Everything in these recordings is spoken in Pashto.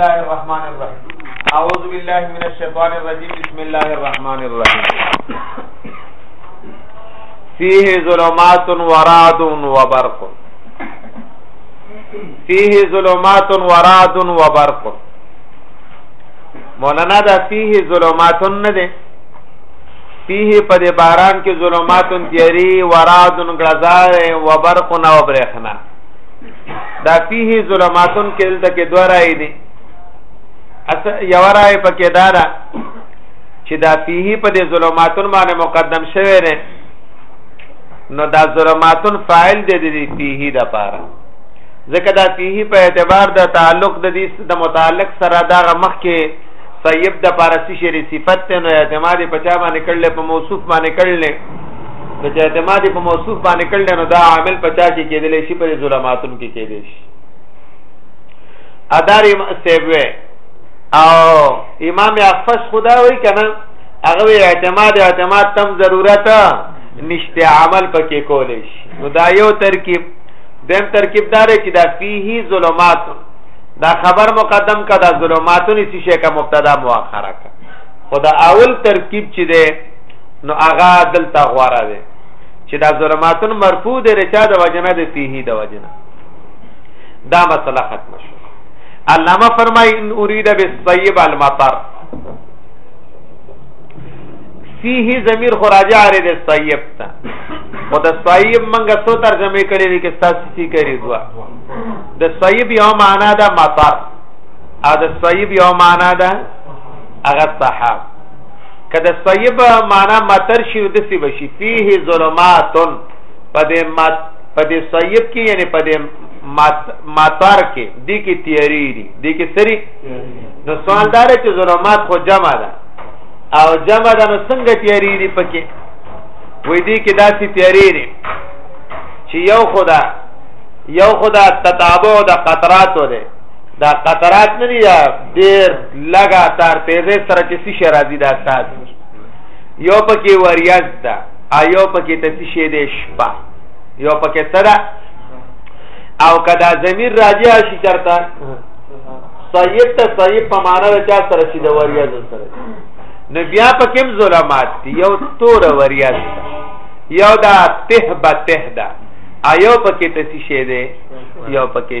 الله الرحمن الرحیم اعوذ بالله من الشیطان الرجیم بسم الله الرحمن الرحیم فيه ظلمات ورعد وبرق فيه ظلمات ورعد وبرق مولانا دا فيه ظلمات نه ده فيه په دې باران کې ظلمات تیری ورعد غزا وبرق او برېخنا دا فيه ظلماتن کې دلته کې دوه راي دي یو راي پکې دا ده چې دا فيه په دې ظلماتن باندې مقدم شوی نه نو دا ظلماتن فاعل دی دی فيه د پاره ځکه دا فيه په اعتبار د تعلق د دې د متعلق سره دا مخ کې صیب د پارسی شری صفت ته نو اعتماد په چا باندې کړل په موصوف باندې کړل نو چې اعتماد په موصوف باندې کړل نو دا عامل پچا کې کېدل شي په ظلماتون کې کېدل شي اداري سیبوي او امام اخفش خدا وای کنه هغه اعتماد اعتماد تم ضرورت نشته عمل پکې کول شي نو دا یو ترکیب دیم ترکیب دار چې دا فيه ظلمات دا خبر مقدم کا دا ظلماتونی څه شي کا مبتدا مؤخره کا خدا اول ترکیب چې ده نو هغه دلته غواره دی چې دا ظلماتن مرفوع دی رچا د وجنه د فيه د وجنه دا مسله ختمه شو علامه فرمای ان اريد بالصيب المطر فيه ضمير خراج عارض الصيب تا او د صيب منګه څو ترجمه کړي دي کې تاسو سي کړي دوا د صيب یو معنا ده مطر ا د صيب یو معنا ده هغه صحاب کده صیب معنا متر شي د سی بشي فيه ظلمات پدې مات پدې صیب کې یعنی پدې ماتار کې دې کې تیاری دي دې کې سری نو سوال دار چې ظلمات خو جمع ده او جمع ده نو څنګه تیاری دي پکې وې دې کې داسې تیاری دي چې یو خدا یو خدا تتابع د قطراتو ده دا قطرات نه دی ډیر لګاتار تیزه سره چې څه شرازي دا ساز یو پکې وریاز دا ایو پکې تسی شه دې شپه یو پکې صدا او کدا زمير راجع شي چرتا صیب ته صیب په معنا د چا سره شي د وریاز سره نو بیا پکې ظلمات دی یو تور وریاز یو دا تهبه تهدا ایو پکې تسی شه دې یو پکې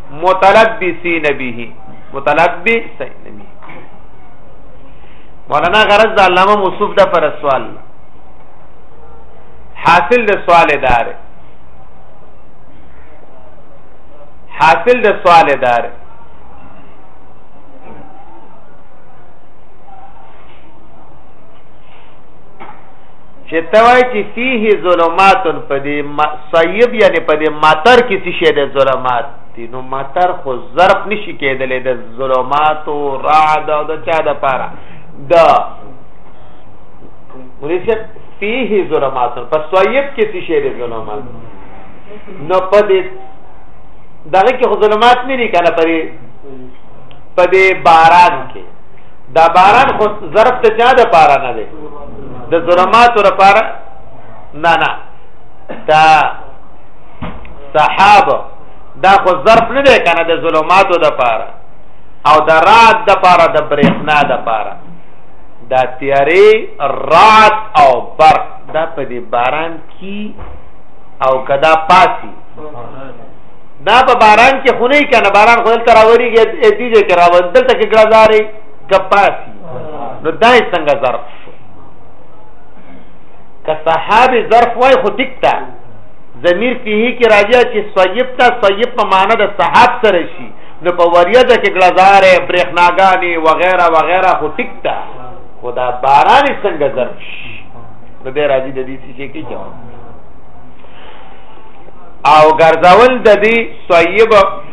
متلبسین به متلبسین به مولانا غرض د علامه موصوف د پر سوال حاصل د سوال دار حاصل د سوال دار چې توای چې فيه ظلمات په دې صيب یعنی په دې ماتر کې څه شه د ظلمات دي نو ماتر خو ظرف نشي کېدلې د ظلمات او رعد او د چا د پاره د ورشه فيه ظلمات په صيب کې څه شه د ظلمات نو په دې دغه کې خو ظلمات نه دي کنه په دې په دې باران کې دا باران خو ظرف ته چا د پاره نه دی د ظلمات لپاره نه نه دا صحاب دا خو ظرف نه دی کنه د ظلمات لپاره او د رات لپاره د برېښنا لپاره دا تیارې رات او برق دا په دې باران کې او کدا پاسی دا په باران کې خونه کنه باران خو تل راوړيږي دې دې کې راوړل دلته کې ګړزاري کپاسی نو دای څنګه ظرف شو که صحابي ظرف وای خو ټیک تا ضمیر فيه کې راځي چې صیب تا صیب په معنا د صحاب سره شي نو په وریه د کې ګلزارې برېښناګانی وغیرہ وغیرہ خو ټیک تا خدا باران څنګه ظرف شي نو دې راځي د دې څه کې جواب او ګرځول د دې صیب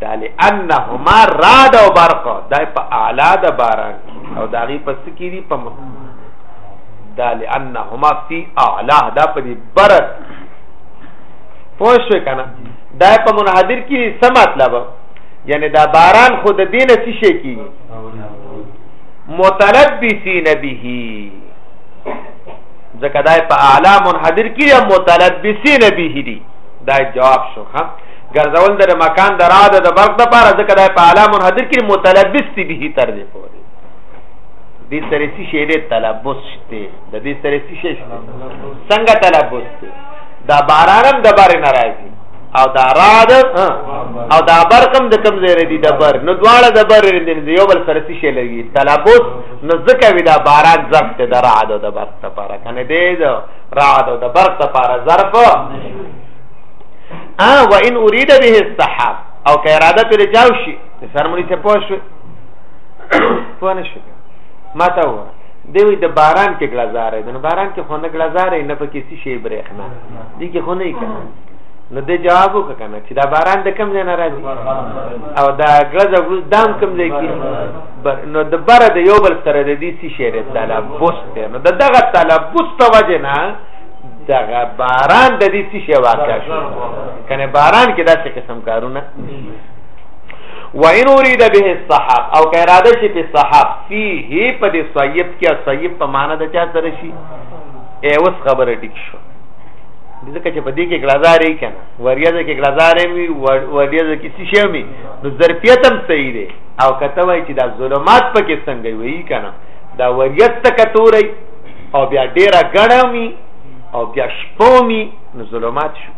دا لانهما راد او برق دا په اعلی د باران او دا غي پس کې دي په دا لانهما فی اعلی دا په دې برق پوه شو کنه دا په منحدر کې څه مطلب یعنی دا باران خود دین څه شي کی متلبسین به ځکه دا په اعلی منحدر کې متلبسین به دي دا جواب شو ها ګرځول د مکان د را د برق د پاره ځکه د په اعلی منحدر کې متلبس دی به تر دې پورې دې سره څه شی دې تلبس شته د دې سره څه شی شته څنګه تلبس دی دا بارانم د بار نه راځي او دا راد او دا برقم د کم زیر دی د بر نو دواړه د بر دی یو بل سره څه شی لګي تلبس نو ځکه وی دا باران ظرف ته د راد او د برق لپاره کنه دې دا راد او د برق لپاره ظرف ا و ان اريد به السحاب او که اراده پر چاو شي د سرمنی ته پوه شو پوه نه شو ما ته و دوی د باران کې ګلزارې د باران کې خونه ګلزارې نه پکې څه شي برېښنا دي کې خونه یې کنه نو د جواب وکنه چې دا باران د کم ځای نه راځي او دا ګلز او ګلز دام کم ځای کې نو د بر د یو بل سره د دې څه شي طلب بوست نو دغه طلب بوست وجه نه دغه باران د دې څه شی واقع شو کنه باران کې داسې قسم کارونه و ان اريد به الصحاب او که اراده شي په صحاب فيه په دې صيب کې صيب په معنا د چا سره شي ای اوس خبره ټیک شو ځکه چې په دې کې غلازارې کنه وریاضه کې غلازارې می وریاضه کې څه شی می نو ظرفیت هم صحیح دی او کته وای چې دا ظلمات پکې څنګه وی کنه دا وریاض تک توري او بیا ډیره ګڼه می او بیا شپو می نو ظلمات شو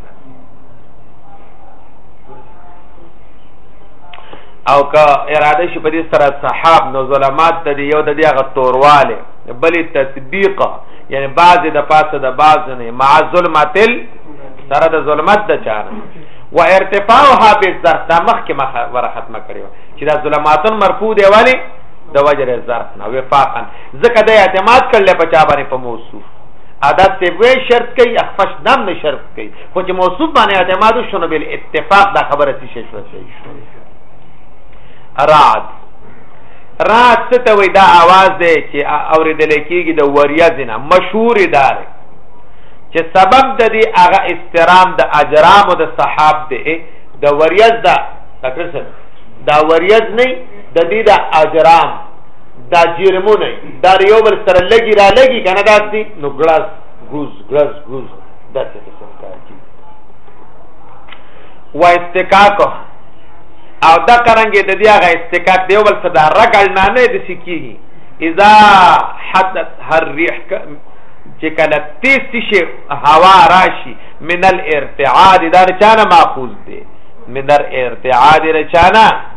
او که اراده شي په دې سره صحاب نو ظلمات د یو د دې هغه تورواله بلې تطبیق یعنی بعضې د پاسه د بعض نه مع ظلمتل سره د ظلمت د چاره و ارتفاعها بالظرف دا مخکې مخه ور ختمه کړی چې دا ظلماتن مرفوع دی والی د وجر ظرف نه وفاقا ځکه د اعتماد کړل په چا باندې په موصوف عادت ته وی شرط کوي اخفش نام نه شرط کوي خو چې موصوف باندې اعتماد شونه بل اتفاق دا خبره څه شي شو شي رعد رعد څه ته وی دا आवाज دی چې اوریدل کیږي د وریا زنا مشهور دار چې سبب د دې هغه استرام د اجرام او د صحاب دی د وریز دا تکرسه دا وریز نه د دې د اجرام دا جرمونه دا یو بل سره لګي را لګي کنه داسي نو ګلاس ګوز ګلاس ګوز داسې قسم کار کی و استکاک او دا کرانګي د دې هغه استکاک دی یو بل سره دا رګل نه نه د سکیږي اذا حدث هر ريح چې کله تیز شي هوا راشي من الارتعاد دا چانه ماخوذ دی من الارتعاد رچانه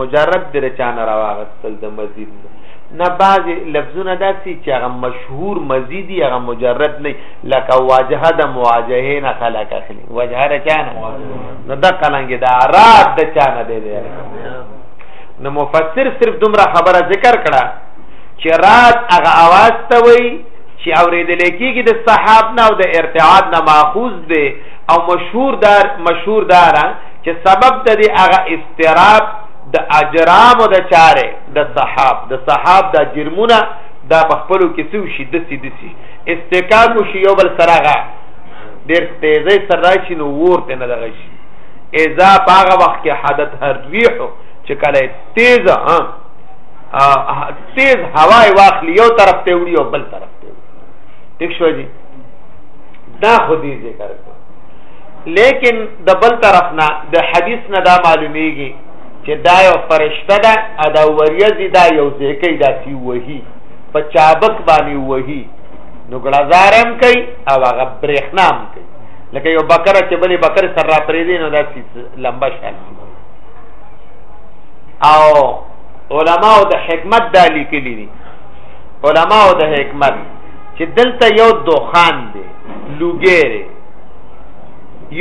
مجرد در چانه راواغستل د مزید نه بعض لفظونه داسي چې هغه مشهور مزیدی هغه مجرد نه لکه واجه د مواجهه نه خلق اخلي واجه را چانه نو د قلنګ د اعراب د چانه دی دی نو مفسر صرف دومره خبره ذکر کړه چې رات هغه आवाज ته وای چې اوریدل کېږي د صحاب نه او د ارتعاد نه ماخوذ دی او مشهور دار مشهور دارا چې سبب د دې هغه استراب د اجرام د چاره د صحاب د صحاب د جرمونه دا په خپلو کې څو شي د سي د سي استکام شي یو بل سره غا ډېر تیزه سره راشي نو ورته نه دغه شي اذا باغه وخت کې حدث هر ریحو چې کله تیز ها تیز هوا واخلي یو طرف ته وړي او بل طرف ته وړي ٹھیک شو جی دا خو دې ذکر کړ لیکن د بل طرف نه د حدیث نه دا معلومیږي چې دا یو فرشته ده او دا وریځي دا یو ځکه دا سی وਹੀ په چابک باندې وਹੀ نو ګړزارم کوي او هغه برېخنام کوي لکه یو بکره چې بلې بکره سره را پرې دي نو دا سی لمبا شال او علما او د حکمت دا لیکلي دي علما او د حکمت چې دلته یو دوخان دی لوګیره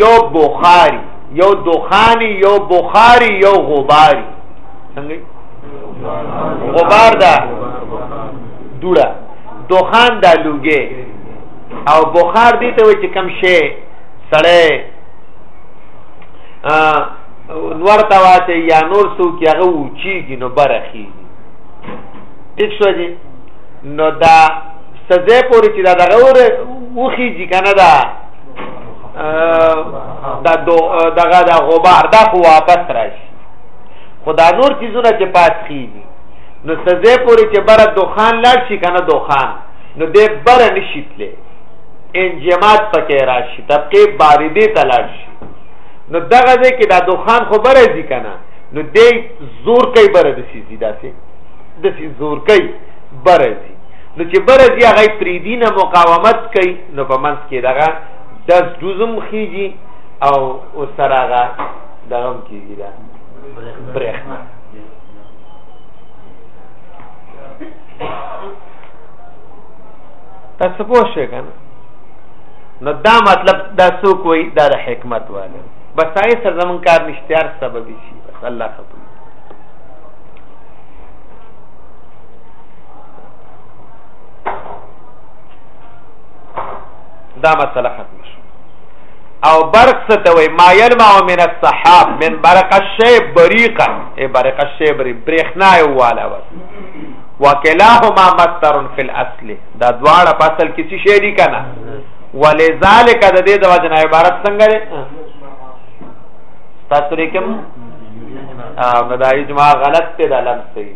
یو بخاری یو دخانی یو بخاری یو غباری څنګه غبار دا دوړه دخان دا لوګي او بخار دي ته وای چې کم شي سړی نور تا واته یا نور سو کې هغه وچیږي نو برخي ټیک شو دي نو دا سزه پورې چې دا دغه وره وخی جی کنه دا دا دو دغه دا غبار دا خو واپس راشي خدا نور چیزونه چې پات خيږي نو سزه پورې چې بره دوخان لاړ شي کنه دوخان نو دې بره نشیتلې انجماد پکې راشي طبقه باردې ته لاړ شي نو دغه دې کې دا دوخان خو بره دي کنه نو دې زور کوي بره د سيزي داسې د سي زور کوي بره دي نو چې برځي هغه پریدي نه مقاومت کوي نو په منځ کې دغه دز جزم خيږي او او سره هغه دغم کیږي دا برېښنا تاسو پوه شئ کنه نو دا مطلب دا څوک وای دا د حکمت والے بس آی سر زمون کار نشتیار سبب شي بس الله خبر دا مسله ختم شو او برق څه ته وای ما يلمع من السحاب من برق الشيء بريقا اي برق الشيء بري بريخنا یو والا بس وکلاهما مستر فی الاصل دا دواړه په اصل کې څه شی دي کنه ولذالک د دې د وجنه عبارت څنګه دی تاسو ریکم او دا اجماع غلط دی دا لفظ صحیح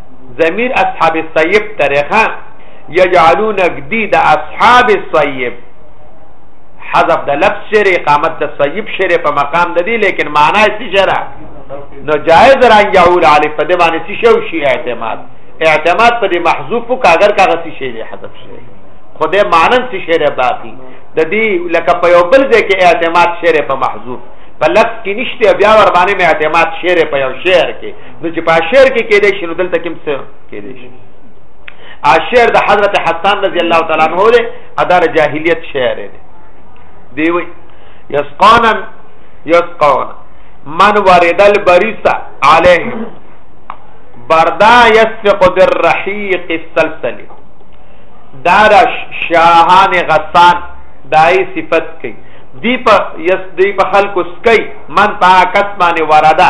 ضمیر اصحاب الصیب طریقه یجعلون گدی د اصحاب الصیب حذف د لفظ شر اقامت د صیب شر په مقام د دی لیکن معنا څه شرع نو جائز را یعول علی په دې باندې څه شو شی اعتماد اعتماد په دې محذوف کو اگر کاغه څه شی دی حذف شی خدای مانن څه شی باقی د دې لکه په یو بل ځای کې اعتماد شر په محذوف په لفظ کې نشته بیا ور باندې اعتماد شعر په یو شعر کې نو چې په شعر کې کېدې شي نو دلته کوم څه کېدې شي اشعر د حضرت حسان رضی الله تعالی عنہ له اداره جاهلیت شعر دی دی وی یسقانا یسقانا من ورد البریسا علیه بردا یسرق بالرحیق السلسل دار شاهان غسان دای صفت کوي دی په یس دی په خلکو سکي من پاکت باندې وردا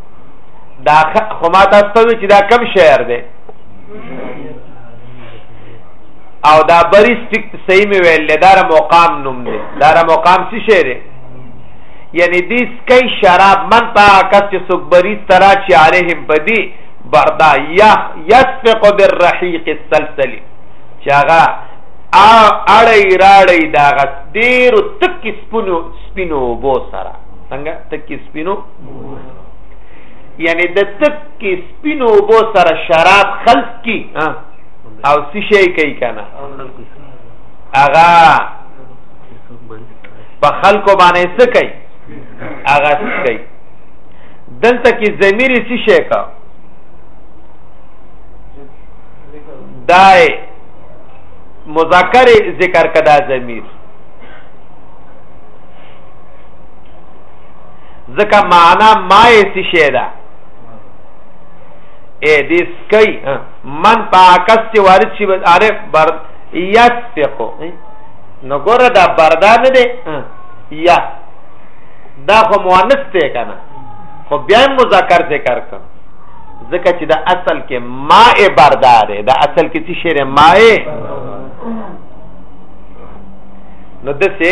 دا خو ما تاسو ته چې دا کم شعر دی او دا بری سټیک صحیح می ویل دا را مقام نوم دی دا را مقام څه شعر دی یعنی دې سکي شراب من تا کس چې سوک بری ترا چې عليهم بدی بردا یا یسفق بالرحیق السلسلی چاغه اړی راړی دا غس ډیر تک سپینو سپینو بو سره څنګه تک سپینو یعنی د تک کې سپینو وبو سره شراب خلط کی او څه شي کوي کنه اغا په خلکو باندې څه کوي اغا څه کوي دلته کې ضمیر څه شي کا دای مذکر ذکر کدا ضمیر ځکه معنا ما یې څه شی ده اې دې سکي من پاکس چې وارد شي اره بر یسفقو نو ګوره دا بردا نه دی یا دا خو مؤنث دی کنه خو بیا مذکر ذکر کړ ځکه چې دا اصل کې ماء بردا دی دا اصل کې څه شی دی ماء نو دسه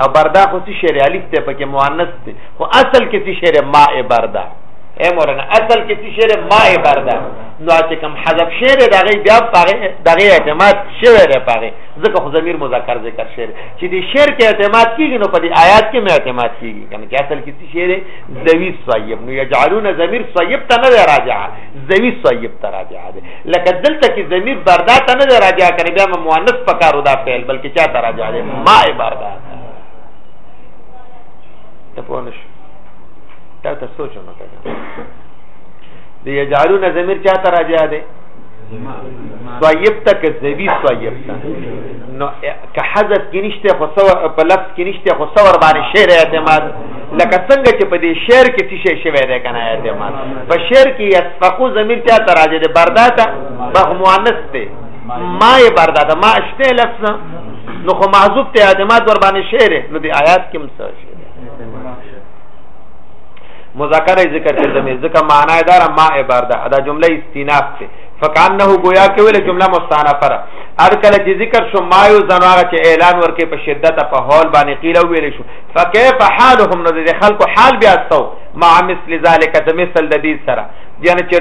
او بردا خو څه شعر الف ته پکې مؤنث ته خو اصل کې څه شعر ماء بردا اے مولانا اصل کې څه شعر ماء بردا نو چې کوم حذف شعر دغه بیا پاره دغه اعتماد شعر پاره ځکه خو ضمیر مذکر ذکر شعر چې دې شعر کې اعتماد کیږي نو په دې آیات کې مې اعتماد کیږي کنه چې اصل کې څه شعر زوی صیب نو یجعلون ضمیر صیب ته نه راجع زوی صیب ته راجع لکه دلته کې ضمیر بردا ته نه دی راجع کنه بیا مې مؤنث پکارو دا فعل بلکې چا ته راجع دی ما بردا ته په نش تا ته سوچ نه کړم دی یجعلون ضمیر چا ته راجع دی صایب تک زوی صایب تا نو که حذف کې نشته خو په لفظ کې نشته خو ور باندې شعر اعتماد لکه څنګه چې په دې شعر کې څه شی شوی دی کنه آیت مال په شعر کې یسفقو ضمیر چا ته راځي د برداتا به مؤنث دی ما یې برداتا ما اشته لفظ نو خو محذوب ته اعتماد ور باندې شعر نو د آیات کې مڅ شعر مذکر ذکر کې ضمیر ځکه معنا یې دار ما یې بردا دا جمله استیناف ته فکانه گویا کې ویل جمله مستانه پر ار کله چې ذکر شو ما یو زناره چې اعلان ورکې په شدت په هول باندې قیل ویل شو فكيف حالهم نو د خلکو حال بیا استو مع مثل ذلك د مثل د دې سره یعنی چې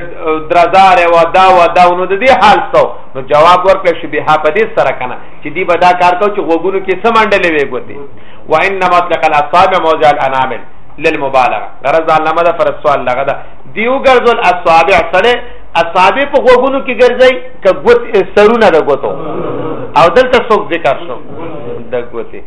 درزار او دا و دا نو د دې حال سو نو جواب ورکړ شي به په دې سره کنه چې دی به دا کار کو چې وګونو کې سمانډلې وي ګوتې و ان مطلق الاصابع موضع الانامل للمبالغه غرض علامه دا فر سوال لغه دا دیو ګرځول اصابع سره اصابع په وګونو کې ګرځي ک ګوت سرونه د ګوتو او دلته څوک ذکر شو د ګوتې